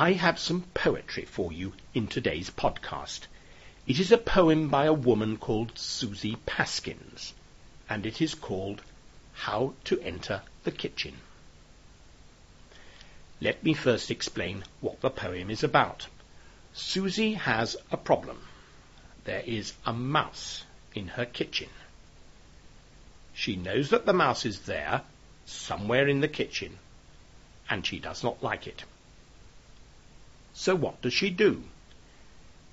I have some poetry for you in today's podcast. It is a poem by a woman called Susie Paskins, and it is called How to Enter the Kitchen. Let me first explain what the poem is about. Susie has a problem. There is a mouse in her kitchen. She knows that the mouse is there, somewhere in the kitchen, and she does not like it. So what does she do?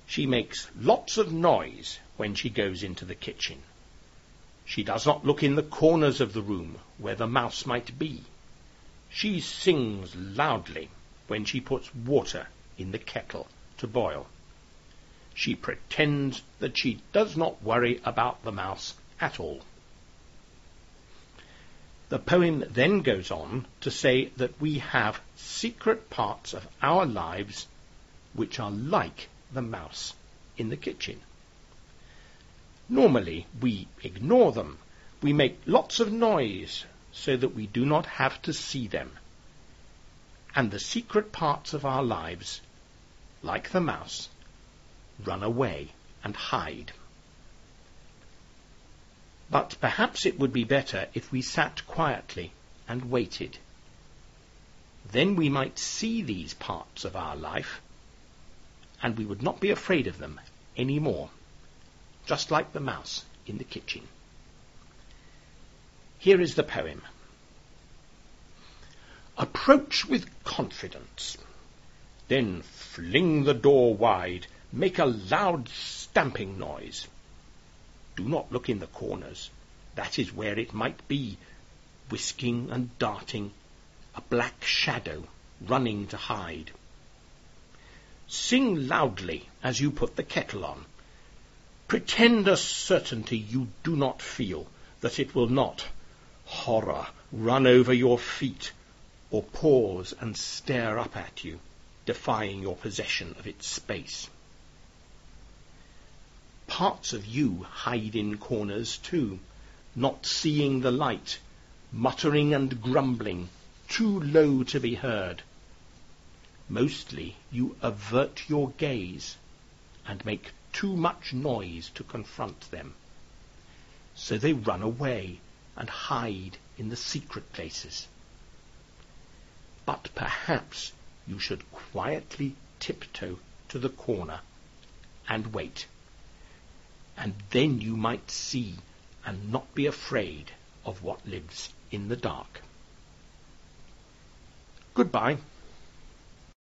She makes lots of noise when she goes into the kitchen. She does not look in the corners of the room where the mouse might be. She sings loudly when she puts water in the kettle to boil. She pretends that she does not worry about the mouse at all. The poem then goes on to say that we have secret parts of our lives which are like the mouse in the kitchen. Normally, we ignore them. We make lots of noise so that we do not have to see them. And the secret parts of our lives, like the mouse, run away and hide. But perhaps it would be better if we sat quietly and waited. Then we might see these parts of our life and we would not be afraid of them any more, just like the mouse in the kitchen. Here is the poem. Approach with confidence, then fling the door wide, make a loud stamping noise. Do not look in the corners, that is where it might be, whisking and darting, a black shadow running to hide. Sing loudly as you put the kettle on. Pretend a certainty you do not feel, that it will not, horror, run over your feet, or pause and stare up at you, defying your possession of its space. Parts of you hide in corners too, not seeing the light, muttering and grumbling, too low to be heard, Mostly you avert your gaze and make too much noise to confront them. So they run away and hide in the secret places. But perhaps you should quietly tiptoe to the corner and wait. And then you might see and not be afraid of what lives in the dark. Goodbye.